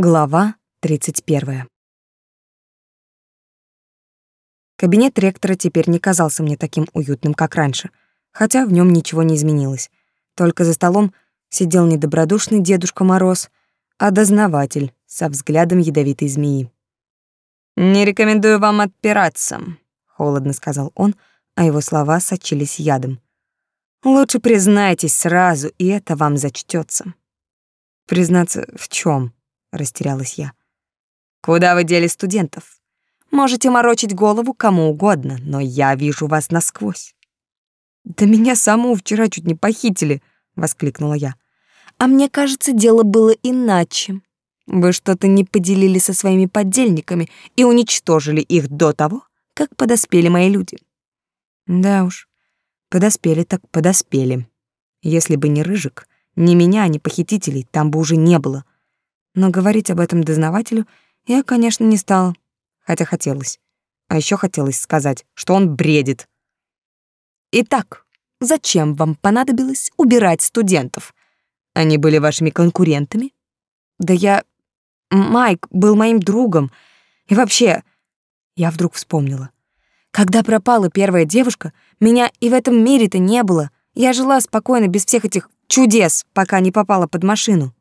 Глава 31. Кабинет ректора теперь не казался мне таким уютным, как раньше, хотя в нем ничего не изменилось. Только за столом сидел недобродушный Дедушка Мороз, а дознаватель со взглядом ядовитой змеи. «Не рекомендую вам отпираться», — холодно сказал он, а его слова сочились ядом. «Лучше признайтесь сразу, и это вам зачтется. «Признаться в чем? Растерялась я. Куда вы дели студентов? Можете морочить голову кому угодно, но я вижу вас насквозь. Да меня саму вчера чуть не похитили, воскликнула я. А мне кажется, дело было иначе. Вы что-то не поделили со своими подельниками и уничтожили их до того, как подоспели мои люди. Да уж, подоспели так подоспели. Если бы не Рыжик, ни меня, ни похитителей там бы уже не было — но говорить об этом дознавателю я, конечно, не стала, хотя хотелось. А еще хотелось сказать, что он бредит. Итак, зачем вам понадобилось убирать студентов? Они были вашими конкурентами? Да я... Майк был моим другом. И вообще... Я вдруг вспомнила. Когда пропала первая девушка, меня и в этом мире-то не было. Я жила спокойно, без всех этих чудес, пока не попала под машину.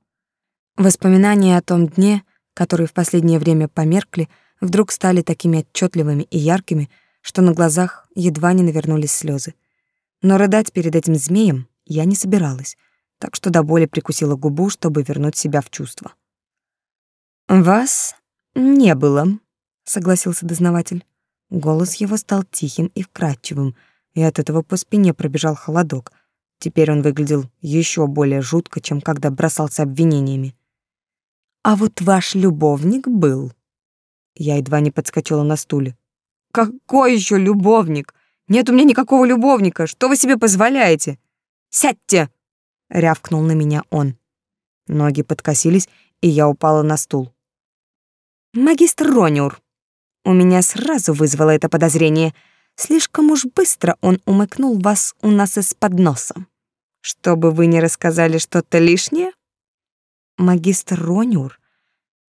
Воспоминания о том дне, которые в последнее время померкли, вдруг стали такими отчетливыми и яркими, что на глазах едва не навернулись слезы. Но рыдать перед этим змеем я не собиралась, так что до боли прикусила губу, чтобы вернуть себя в чувство. «Вас не было», — согласился дознаватель. Голос его стал тихим и вкрадчивым, и от этого по спине пробежал холодок. Теперь он выглядел еще более жутко, чем когда бросался обвинениями. А вот ваш любовник был. Я едва не подскочила на стуле. Какой еще любовник? Нет у меня никакого любовника. Что вы себе позволяете? Сядьте, рявкнул на меня он. Ноги подкосились, и я упала на стул. Магистр Рониур. У меня сразу вызвало это подозрение. Слишком уж быстро он умыкнул вас у нас из-под носа. Чтобы вы не рассказали что-то лишнее? Магистр Рониур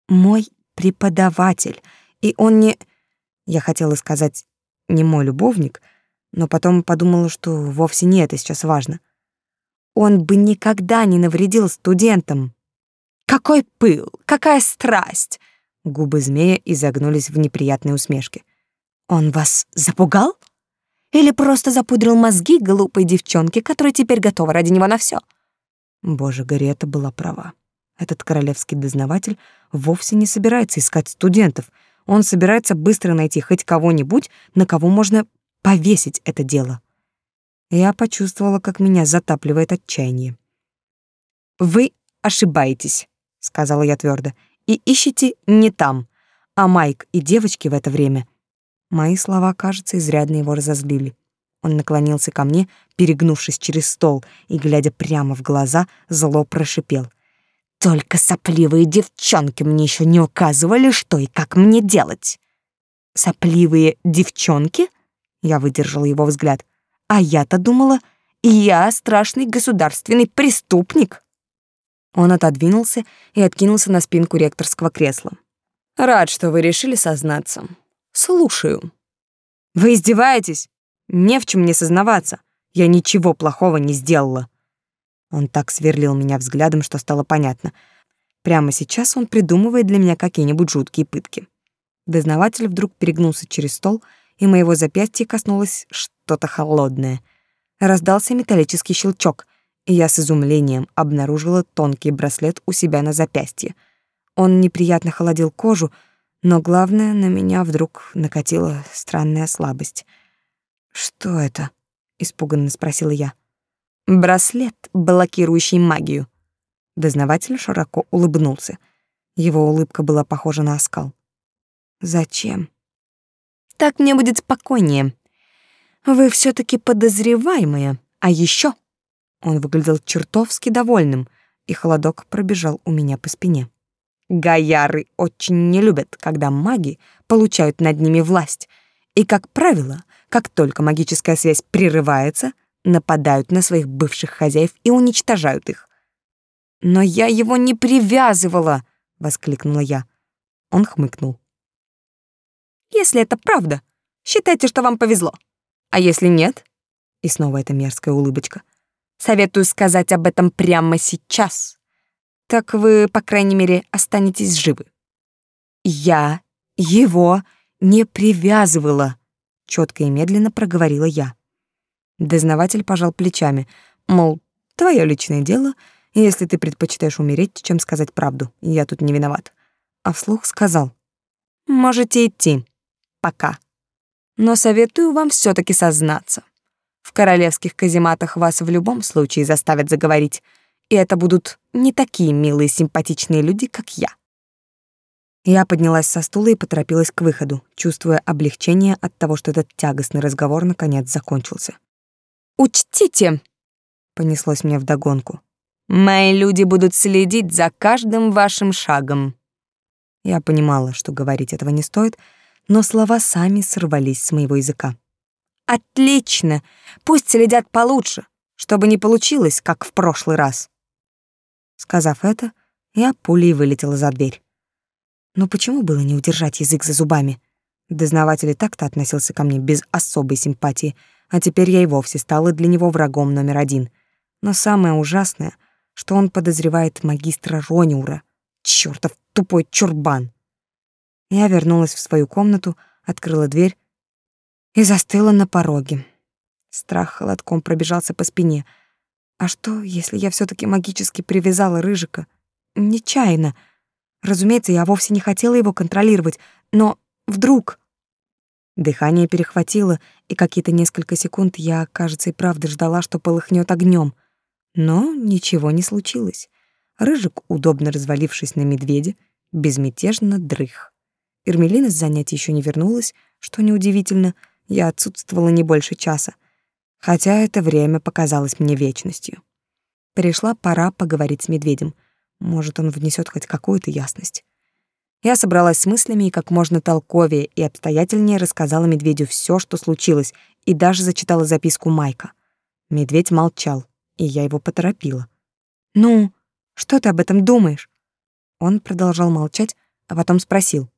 мой преподаватель, и он не... Я хотела сказать, не мой любовник, но потом подумала, что вовсе не это сейчас важно. Он бы никогда не навредил студентам. Какой пыл, какая страсть! Губы змея изогнулись в неприятной усмешке. Он вас запугал? Или просто запудрил мозги глупой девчонке, которая теперь готова ради него на все? Боже, Гарета была права. Этот королевский дознаватель вовсе не собирается искать студентов. Он собирается быстро найти хоть кого-нибудь, на кого можно повесить это дело. Я почувствовала, как меня затапливает отчаяние. «Вы ошибаетесь», — сказала я твердо, — «и ищете не там, а Майк и девочки в это время». Мои слова, кажется, изрядно его разозлили. Он наклонился ко мне, перегнувшись через стол, и, глядя прямо в глаза, зло прошипел. Только сопливые девчонки мне еще не указывали, что и как мне делать. Сопливые девчонки? Я выдержал его взгляд. А я-то думала, я страшный государственный преступник. Он отодвинулся и откинулся на спинку ректорского кресла. Рад, что вы решили сознаться. Слушаю. Вы издеваетесь? Не в чем мне сознаваться. Я ничего плохого не сделала. Он так сверлил меня взглядом, что стало понятно. Прямо сейчас он придумывает для меня какие-нибудь жуткие пытки. Дознаватель вдруг перегнулся через стол, и моего запястья коснулось что-то холодное. Раздался металлический щелчок, и я с изумлением обнаружила тонкий браслет у себя на запястье. Он неприятно холодил кожу, но главное, на меня вдруг накатила странная слабость. «Что это?» — испуганно спросила я. Браслет, блокирующий магию. Дознаватель широко улыбнулся. Его улыбка была похожа на оскал. Зачем? Так мне будет спокойнее. Вы все таки подозреваемая, а еще он выглядел чертовски довольным, и холодок пробежал у меня по спине. Гаяры очень не любят, когда маги получают над ними власть. И, как правило, как только магическая связь прерывается — нападают на своих бывших хозяев и уничтожают их. Но я его не привязывала, воскликнула я. Он хмыкнул. Если это правда, считайте, что вам повезло. А если нет? И снова эта мерзкая улыбочка. Советую сказать об этом прямо сейчас. Так вы, по крайней мере, останетесь живы. Я его не привязывала, четко и медленно проговорила я. Дознаватель пожал плечами, мол, твое личное дело, если ты предпочитаешь умереть, чем сказать правду. Я тут не виноват. А вслух сказал: "Можете идти. Пока. Но советую вам все таки сознаться. В королевских казематах вас в любом случае заставят заговорить, и это будут не такие милые симпатичные люди, как я. Я поднялась со стула и поторопилась к выходу, чувствуя облегчение от того, что этот тягостный разговор наконец закончился. «Учтите!» — понеслось мне вдогонку. «Мои люди будут следить за каждым вашим шагом». Я понимала, что говорить этого не стоит, но слова сами сорвались с моего языка. «Отлично! Пусть следят получше, чтобы не получилось, как в прошлый раз». Сказав это, я пулей вылетела за дверь. Но почему было не удержать язык за зубами? Дознаватель и так-то относился ко мне без особой симпатии, а теперь я и вовсе стала для него врагом номер один. Но самое ужасное, что он подозревает магистра Рониура. Чёртов тупой чурбан. Я вернулась в свою комнату, открыла дверь и застыла на пороге. Страх холодком пробежался по спине. А что, если я все таки магически привязала Рыжика? Нечаянно — Разумеется, я вовсе не хотела его контролировать, но вдруг... Дыхание перехватило, и какие-то несколько секунд я, кажется, и правда ждала, что полыхнет огнем. Но ничего не случилось. Рыжик, удобно развалившись на медведе, безмятежно дрых. Эрмелина с занятий еще не вернулась, что неудивительно, я отсутствовала не больше часа, хотя это время показалось мне вечностью. Пришла пора поговорить с медведем — может, он внесет хоть какую-то ясность. Я собралась с мыслями и как можно толковее и обстоятельнее рассказала медведю все, что случилось, и даже зачитала записку Майка. Медведь молчал, и я его поторопила. «Ну, что ты об этом думаешь?» Он продолжал молчать, а потом спросил.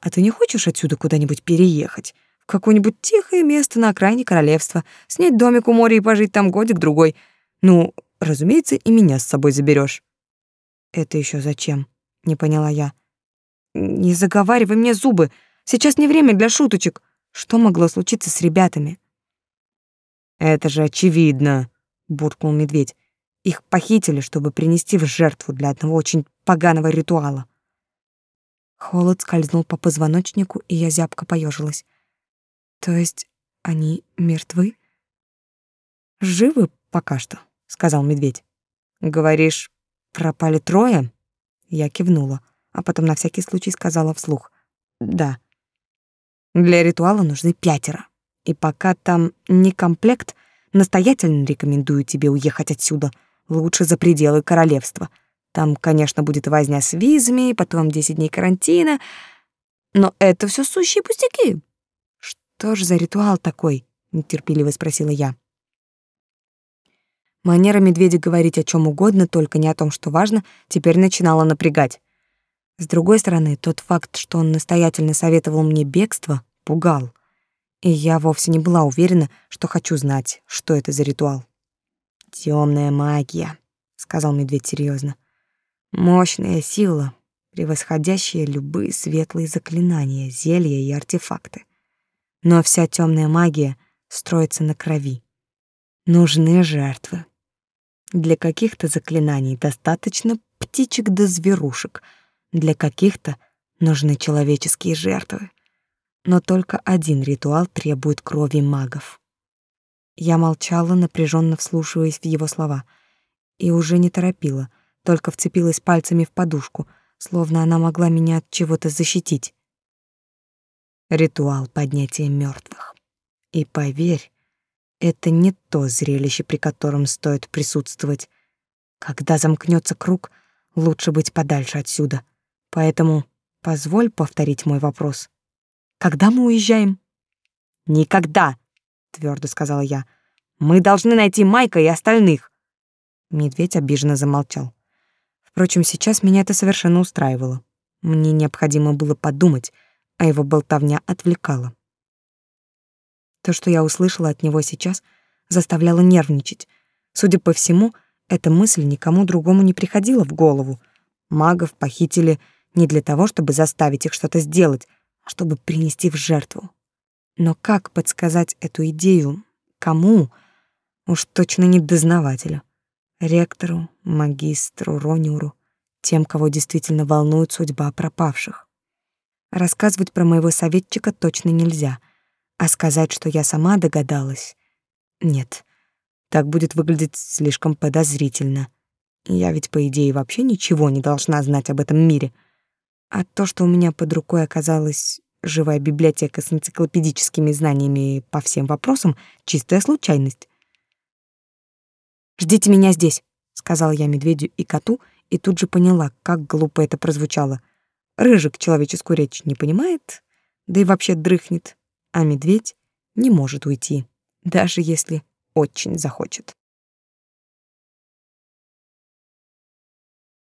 «А ты не хочешь отсюда куда-нибудь переехать? В какое-нибудь тихое место на окраине королевства, снять домик у моря и пожить там годик-другой? Ну, разумеется, и меня с собой заберешь. Это еще зачем? Не поняла я. Не заговаривай мне зубы. Сейчас не время для шуточек. Что могло случиться с ребятами? Это же очевидно, буркнул медведь. Их похитили, чтобы принести в жертву для одного очень поганого ритуала. Холод скользнул по позвоночнику, и я зябко поежилась. То есть они мертвы? Живы пока что сказал медведь. Говоришь, пропали трое? Я кивнула, а потом на всякий случай сказала вслух: "Да. Для ритуала нужны пятеро. И пока там не комплект, настоятельно рекомендую тебе уехать отсюда, лучше за пределы королевства. Там, конечно, будет возня с визами, потом 10 дней карантина, но это все сущие пустяки. Что же за ритуал такой? нетерпеливо спросила я. Манера медведя говорить о чем угодно, только не о том, что важно, теперь начинала напрягать. С другой стороны, тот факт, что он настоятельно советовал мне бегство, пугал. И я вовсе не была уверена, что хочу знать, что это за ритуал. Темная магия», — сказал медведь серьезно. «Мощная сила, превосходящая любые светлые заклинания, зелья и артефакты. Но вся темная магия строится на крови. Нужны жертвы. Для каких-то заклинаний достаточно птичек да зверушек, для каких-то нужны человеческие жертвы. Но только один ритуал требует крови магов. Я молчала, напряженно вслушиваясь в его слова, и уже не торопила, только вцепилась пальцами в подушку, словно она могла меня от чего-то защитить. Ритуал поднятия мертвых. И поверь, это не то зрелище, при котором стоит присутствовать. Когда замкнется круг, лучше быть подальше отсюда. Поэтому позволь повторить мой вопрос. Когда мы уезжаем? Никогда, твердо сказала я. Мы должны найти Майка и остальных. Медведь обиженно замолчал. Впрочем, сейчас меня это совершенно устраивало. Мне необходимо было подумать, а его болтовня отвлекала. То, что я услышала от него сейчас, заставляло нервничать. Судя по всему, эта мысль никому другому не приходила в голову. Магов похитили не для того, чтобы заставить их что-то сделать, а чтобы принести в жертву. Но как подсказать эту идею? Кому? Уж точно не дознавателю. Ректору, магистру, Рониуру, тем, кого действительно волнует судьба пропавших. Рассказывать про моего советчика точно нельзя, а сказать, что я сама догадалась, нет. Так будет выглядеть слишком подозрительно. Я ведь, по идее, вообще ничего не должна знать об этом мире. А то, что у меня под рукой оказалась живая библиотека с энциклопедическими знаниями по всем вопросам, чистая случайность. «Ждите меня здесь», — сказала я медведю и коту, и тут же поняла, как глупо это прозвучало. Рыжик человеческую речь не понимает, да и вообще дрыхнет, а медведь не может уйти, даже если очень захочет.